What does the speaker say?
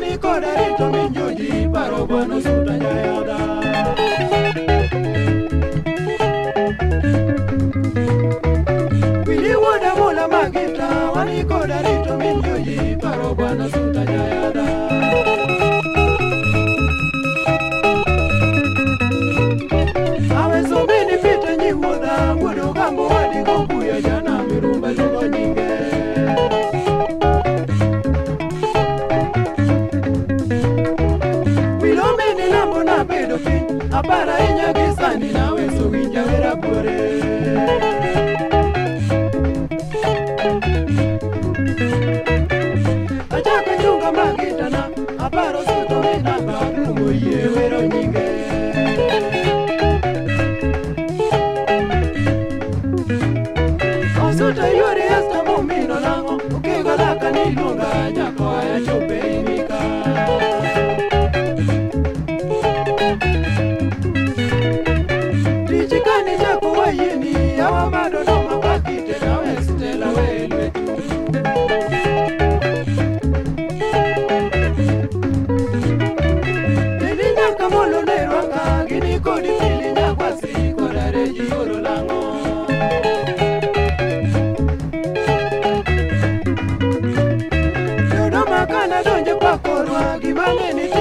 ni koda rito minjo ji paro bano suta jayada Wili wode mula magita wani koda rito minjo ji paro bano suta jayada Sara Iñaki Sandina running.